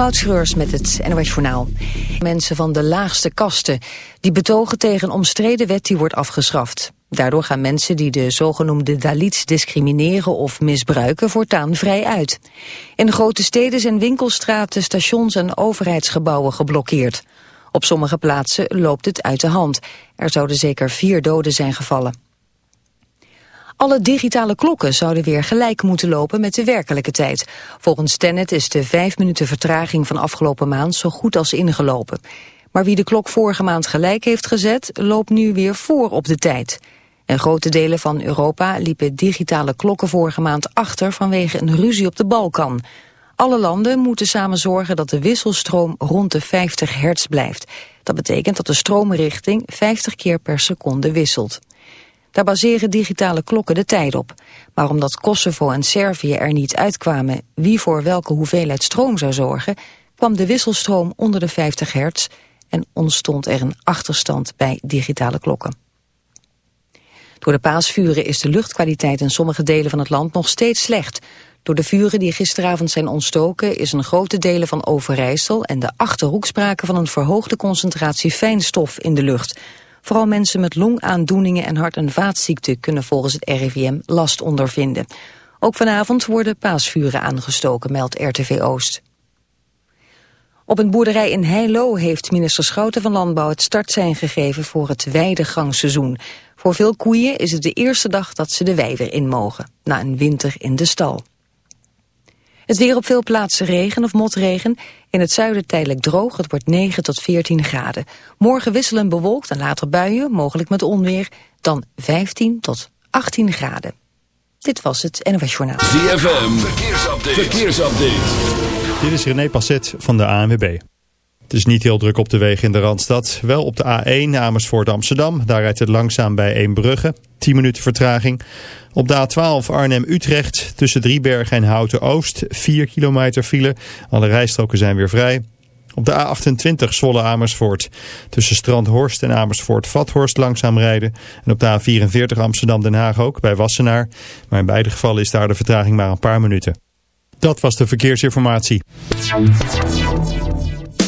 Moutschreurs met het NOS Journaal. Mensen van de laagste kasten die betogen tegen een omstreden wet die wordt afgeschaft. Daardoor gaan mensen die de zogenoemde Dalits discrimineren of misbruiken voortaan vrij uit. In grote steden zijn winkelstraten, stations en overheidsgebouwen geblokkeerd. Op sommige plaatsen loopt het uit de hand. Er zouden zeker vier doden zijn gevallen. Alle digitale klokken zouden weer gelijk moeten lopen met de werkelijke tijd. Volgens Tennet is de vijf minuten vertraging van afgelopen maand zo goed als ingelopen. Maar wie de klok vorige maand gelijk heeft gezet, loopt nu weer voor op de tijd. In grote delen van Europa liepen digitale klokken vorige maand achter vanwege een ruzie op de Balkan. Alle landen moeten samen zorgen dat de wisselstroom rond de 50 hertz blijft. Dat betekent dat de stroomrichting 50 keer per seconde wisselt. Daar baseren digitale klokken de tijd op. Maar omdat Kosovo en Servië er niet uitkwamen wie voor welke hoeveelheid stroom zou zorgen, kwam de wisselstroom onder de 50 hertz en ontstond er een achterstand bij digitale klokken. Door de paasvuren is de luchtkwaliteit in sommige delen van het land nog steeds slecht. Door de vuren die gisteravond zijn ontstoken is een grote delen van Overijssel en de Achterhoek sprake van een verhoogde concentratie fijnstof in de lucht. Vooral mensen met longaandoeningen en hart- en vaatziekten kunnen volgens het RIVM last ondervinden. Ook vanavond worden paasvuren aangestoken, meldt RTV Oost. Op een boerderij in Heilo heeft minister Schouten van Landbouw het startsein gegeven voor het weidegangseizoen. Voor veel koeien is het de eerste dag dat ze de wei weer in mogen, na een winter in de stal. Het weer op veel plaatsen regen of motregen. In het zuiden tijdelijk droog, het wordt 9 tot 14 graden. Morgen wisselen bewolkt en later buien, mogelijk met onweer. Dan 15 tot 18 graden. Dit was het NOS Journaal. ZFM, verkeersupdate. verkeersupdate. Dit is René Passet van de ANWB. Het is niet heel druk op de wegen in de Randstad. Wel op de A1 Amersfoort Amsterdam. Daar rijdt het langzaam bij Eembrugge. 10 minuten vertraging. Op de A12 Arnhem-Utrecht tussen Driebergen en Houten-Oost. 4 kilometer file. Alle rijstroken zijn weer vrij. Op de A28 Zwolle-Amersfoort. Tussen Strandhorst en Amersfoort-Vathorst langzaam rijden. En op de A44 Amsterdam-Den Haag ook bij Wassenaar. Maar in beide gevallen is daar de vertraging maar een paar minuten. Dat was de verkeersinformatie.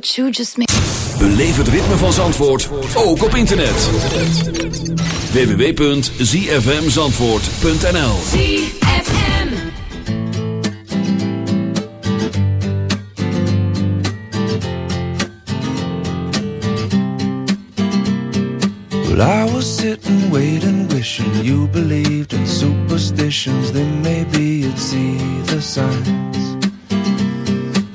What you just made Beleef het ritme van Zandvoort, ook op internet. www.zfmzandvoort.nl ZFM. Well, I was sitting, waiting, wishing you believed in superstitions. Then maybe you'd see the signs.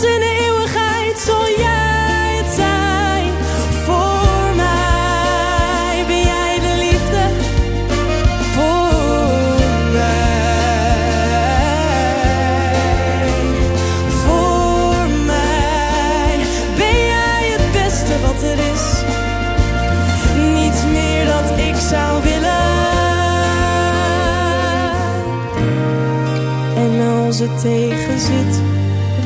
Tot in de eeuwigheid zal jij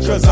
Cause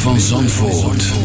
van Zandvoort.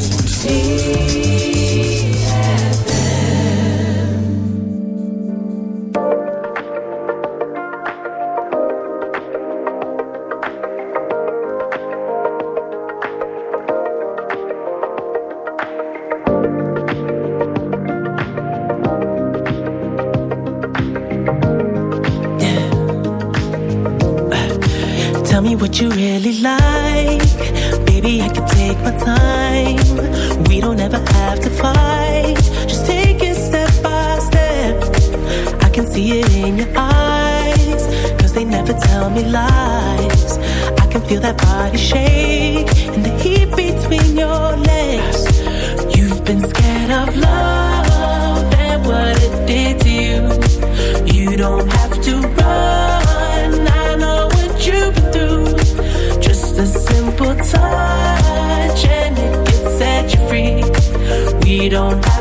don't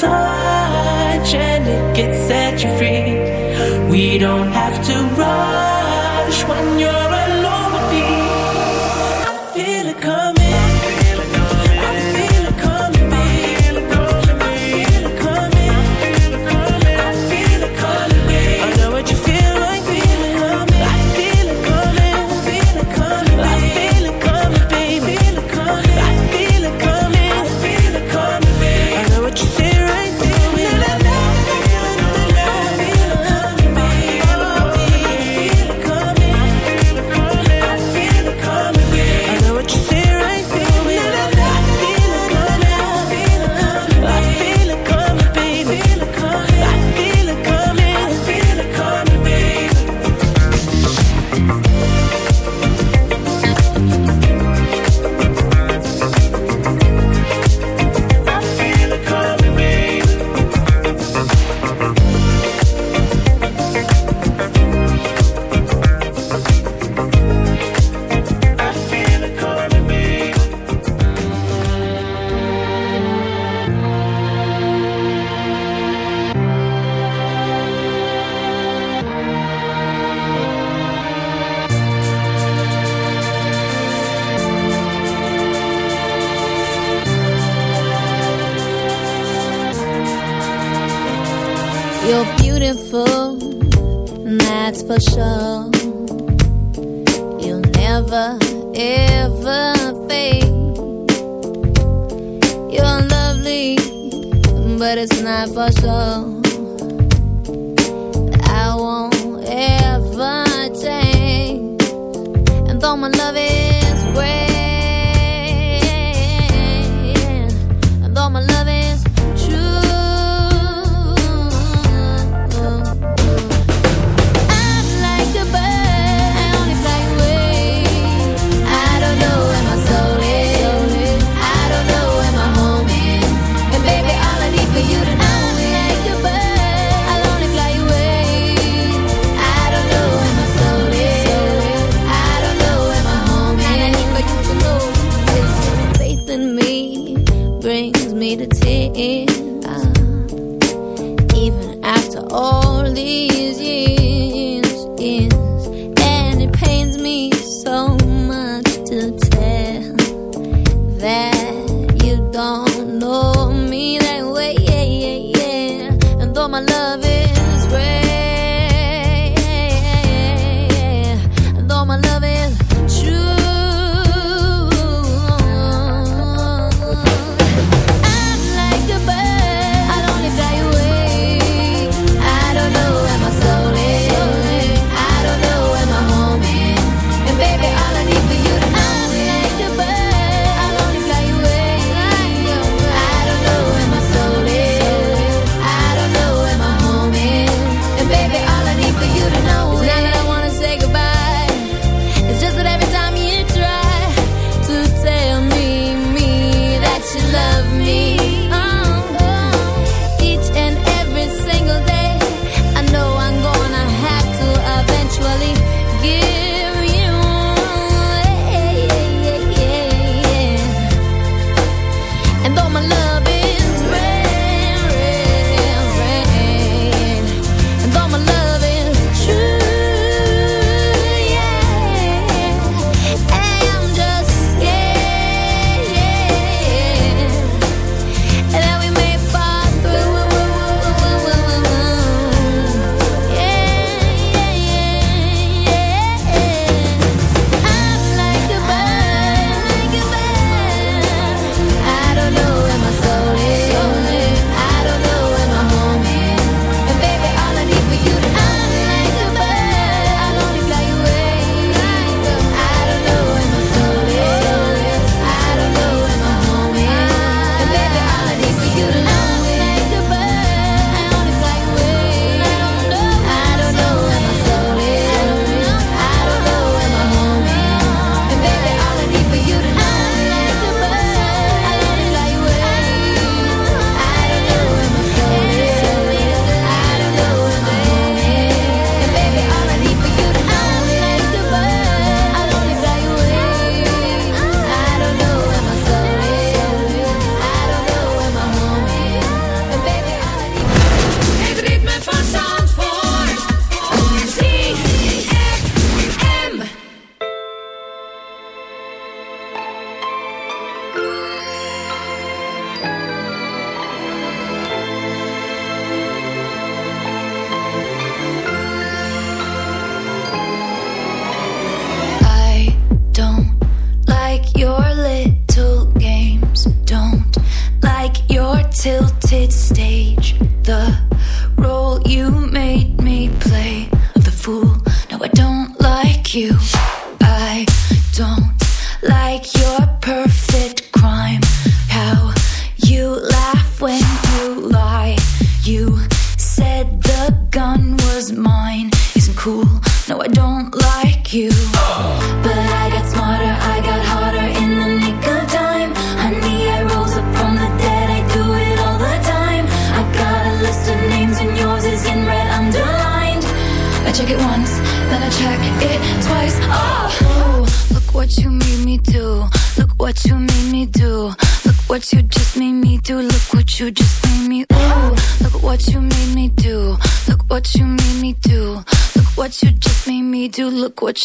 touch and it can set you free. We don't have never ever fade. You're lovely, but it's not for sure. I won't ever change, and though my love is.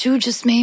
you just made